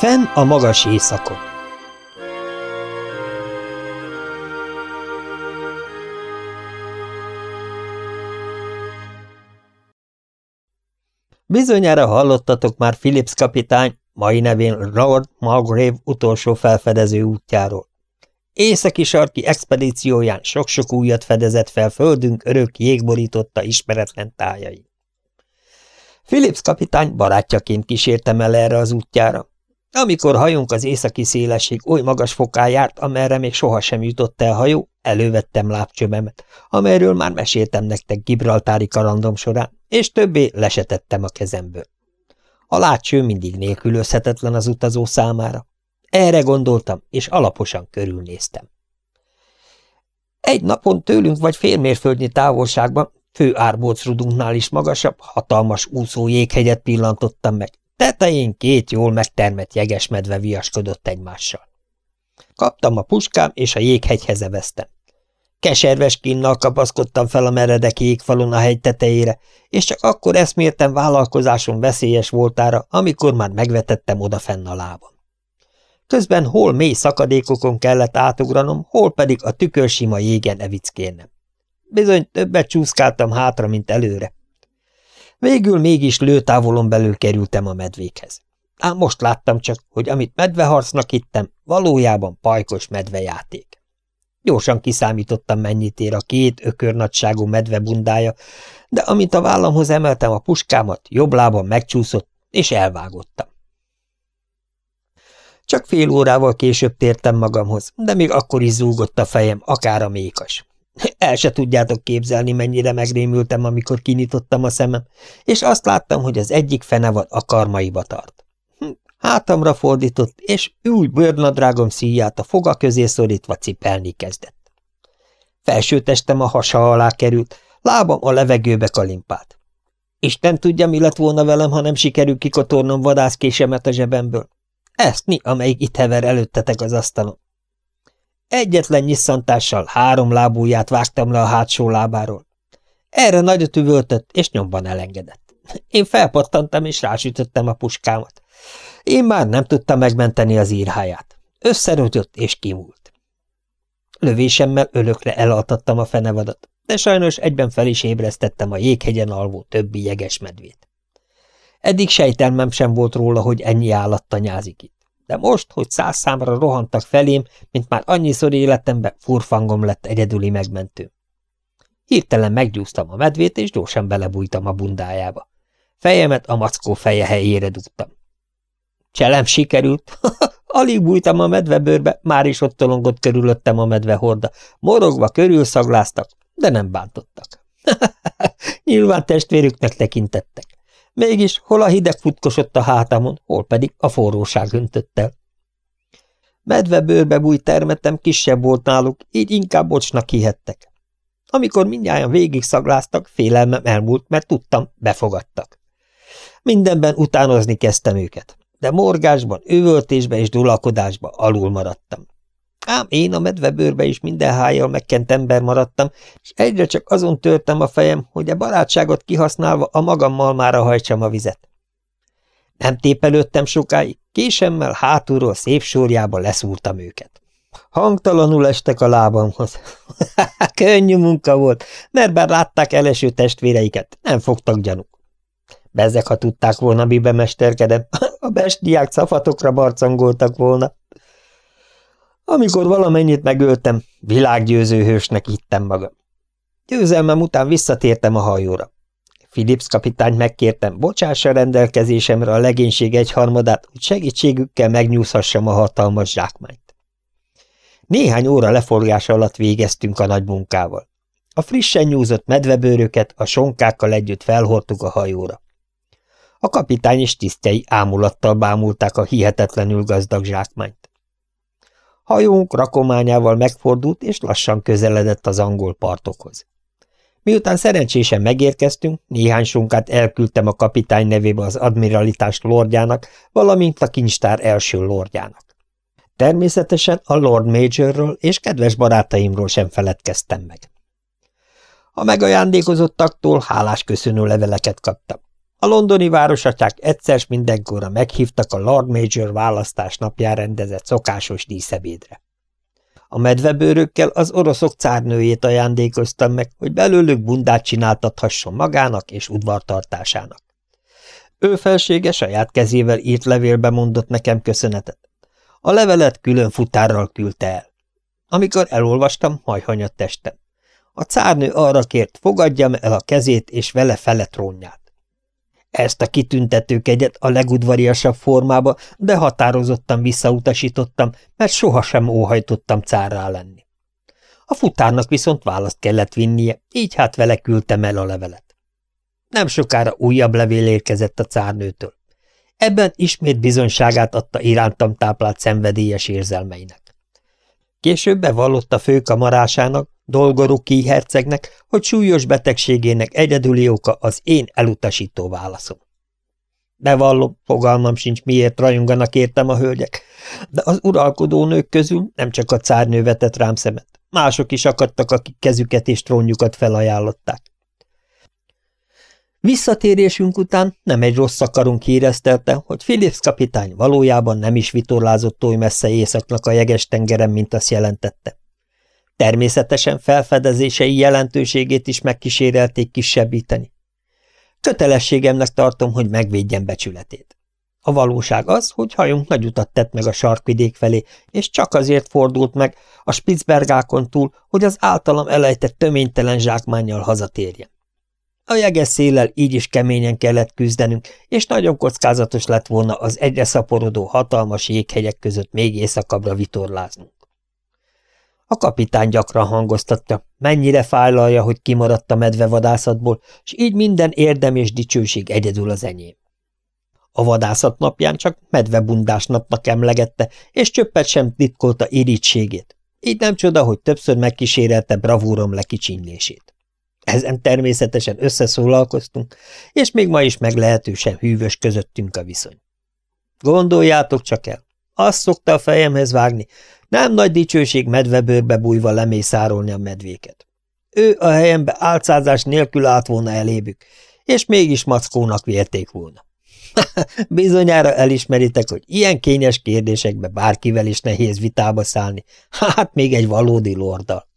Fenn a magas éjszakon Bizonyára hallottatok már Phillips kapitány, mai nevén Lord Mulgrave utolsó felfedező útjáról. Északi sarki expedícióján sok-sok újat fedezett fel földünk örök jégborította ismeretlen tájai. Phillips kapitány barátjaként kísértem el erre az útjára. Amikor hajunk az északi szélesség oly magas fokán járt, amerre még sohasem jutott el hajó, elővettem lábcsövemet, amelyről már meséltem nektek Gibraltári kalandom során, és többé lesetettem a kezemből. A látcső mindig nélkülözhetetlen az utazó számára. Erre gondoltam, és alaposan körülnéztem. Egy napon tőlünk vagy félmérföldnyi távolságban, fő árbócrudunknál is magasabb, hatalmas úszó jéghegyet pillantottam meg. Tetején két jól megtermett jegesmedve viaskodott egymással. Kaptam a puskám, és a jéghegyhez eveztem. Keserves kinnal kapaszkodtam fel a meredek jégfalon a hegy tetejére, és csak akkor eszmértem vállalkozásom veszélyes voltára, amikor már megvetettem odafenn a lábam. Közben hol mély szakadékokon kellett átugranom, hol pedig a tükörsima jégen evickérnem. Bizony többet csúszkáltam hátra, mint előre. Végül mégis lőtávolon belül kerültem a medvékhez. Ám most láttam csak, hogy amit medveharcnak hittem, valójában pajkos medvejáték. Gyorsan kiszámítottam, mennyit ér a két ökörnagyságú medve bundája, de amint a vállamhoz emeltem a puskámat, jobb lábam megcsúszott, és elvágottam. Csak fél órával később tértem magamhoz, de még akkor is zúgott a fejem, akár a mékas. El se tudjátok képzelni, mennyire megrémültem, amikor kinyitottam a szemem, és azt láttam, hogy az egyik fenevad a karmaiba tart. Hm, hátamra fordított, és új bőrnadrágom szíját a foga közé szorítva cipelni kezdett. Felsőtestem a hasa alá került, lábam a levegőbe kalimpált. Isten tudja, mi lett volna velem, ha nem sikerül kikotornom vadászkésemet a zsebemből. Ezt mi, amelyik itt hever előttetek az asztalon. Egyetlen nyisszantással három lábúját vágtam le a hátsó lábáról. Erre nagyot üvöltött, és nyomban elengedett. Én felpattantam, és rásütöttem a puskámat. Én már nem tudtam megmenteni az írháját. Összerötött, és kimúlt. Lövésemmel ölökre elaltattam a fenevadat, de sajnos egyben fel is ébresztettem a jéghegyen alvó többi jeges medvét. Eddig sejtelmem sem volt róla, hogy ennyi állat tanyázik itt de most, hogy száz számra rohantak felém, mint már annyiszor életemben, furfangom lett egyedüli megmentő. Hirtelen meggyúztam a medvét, és gyorsan belebújtam a bundájába. Fejemet a mackó feje helyére dugtam. Cselem sikerült. Alig bújtam a medvebőrbe, már is ott tolongott körülöttem a medvehorda. Morogva körülszagláztak, de nem bántottak. Nyilván testvérüknek tekintettek. Mégis hol a hideg futkosott a hátamon, hol pedig a forróság öntött el. Medvebőrbe bújt termetem kisebb volt náluk, így inkább bocsnak hihettek. Amikor mindjárt végig szagláztak, félelmem elmúlt, mert tudtam, befogadtak. Mindenben utánozni kezdtem őket, de morgásban, üvöltésben és dulakodásban alul maradtam. Ám én a medvebőrbe is minden hájjal megkent ember maradtam, és egyre csak azon törtem a fejem, hogy a barátságot kihasználva a magammal már hajtsam a vizet. Nem tépelődtem sokáig, késemmel hátulról szép sorjába leszúrtam őket. Hangtalanul estek a lábamhoz. Könnyű munka volt, mert bár látták eleső testvéreiket, nem fogtak gyanuk. Bezzek, ha tudták volna, mibe mesterkedem, a bestiák szafatokra barcangoltak volna. Amikor valamennyit megöltem, világgyőző hősnek hittem magam. Győzelmem után visszatértem a hajóra. Philips kapitányt megkértem, bocsássa rendelkezésemre a legénység egyharmadát, hogy segítségükkel megnyúzhassam a hatalmas zsákmányt. Néhány óra leforgása alatt végeztünk a nagy munkával. A frissen nyúzott medvebőröket a sonkákkal együtt felhordtuk a hajóra. A kapitány és tisztjei ámulattal bámulták a hihetetlenül gazdag zsákmányt. Hajónk rakományával megfordult, és lassan közeledett az angol partokhoz. Miután szerencsésen megérkeztünk, néhány sonkát elküldtem a kapitány nevébe az admiralitás lordjának, valamint a kincstár első lordjának. Természetesen a Lord Majorról és kedves barátaimról sem feledkeztem meg. A megajándékozottaktól hálás köszönő leveleket kaptam. A londoni városatyák egyszer mindenkorra meghívtak a Lord Major választás napján rendezett szokásos díszebédre. A medvebőrökkel az oroszok cárnőjét ajándékoztam meg, hogy belőlük bundát csináltathasson magának és udvartartásának. Ő felsége saját kezével írt levélbe mondott nekem köszönetet. A levelet külön futárral küldte el. Amikor elolvastam, majhanyat testem. A cárnő arra kért, fogadjam el a kezét és vele fele trónját. Ezt a kitüntetőkegyet a legudvariasabb formába, de határozottan visszautasítottam, mert sohasem óhajtottam cárrá lenni. A futárnak viszont választ kellett vinnie, így hát vele küldtem el a levelet. Nem sokára újabb levél érkezett a cárnőtől. Ebben ismét bizonyságát adta irántam táplált szenvedélyes érzelmeinek. Később bevallotta főkamarásának, Dolgoruki hercegnek, hogy súlyos betegségének egyedüli oka az én elutasító válaszom. Bevallom, fogalmam sincs, miért rajonganak értem a hölgyek, de az uralkodó nők közül nem csak a cárnő vetett rám szemet, mások is akadtak, akik kezüket és trónjukat felajánlották. Visszatérésünk után nem egy rossz akarunk híreztelte, hogy Philips kapitány valójában nem is vitorlázott oly messze északnak a jeges tengeren, mint azt jelentette. Természetesen felfedezései jelentőségét is megkísérelték kisebbíteni. Kötelességemnek tartom, hogy megvédjem becsületét. A valóság az, hogy hajunk nagy utat tett meg a sarkvidék felé, és csak azért fordult meg a Spitzbergákon túl, hogy az általam elejtett töménytelen zsákmánnyal hazatérjen. A jeges széllel így is keményen kellett küzdenünk, és nagyon kockázatos lett volna az egyre szaporodó hatalmas jéghegyek között még éjszakabbra vitorláznunk. A kapitány gyakran hangoztatta, mennyire fájlalja, hogy kimaradt a medvevadászatból, és így minden érdem és dicsőség egyedül az enyém. A vadászat napján csak medvebundás napnak emlegette, és csöppet sem titkolta irítségét. Így nem csoda, hogy többször megkísérelte bravúrom lekicsinlését. Ezen természetesen összeszólalkoztunk, és még ma is meglehetősen hűvös közöttünk a viszony. Gondoljátok csak el, azt szokta a fejemhez vágni, nem nagy dicsőség medvebőrbe bújva lemészárolni a medvéket. Ő a helyembe álcázás nélkül állt volna elébük, és mégis mackónak vérték volna. Bizonyára elismeritek, hogy ilyen kényes kérdésekbe bárkivel is nehéz vitába szállni, hát még egy valódi lordal.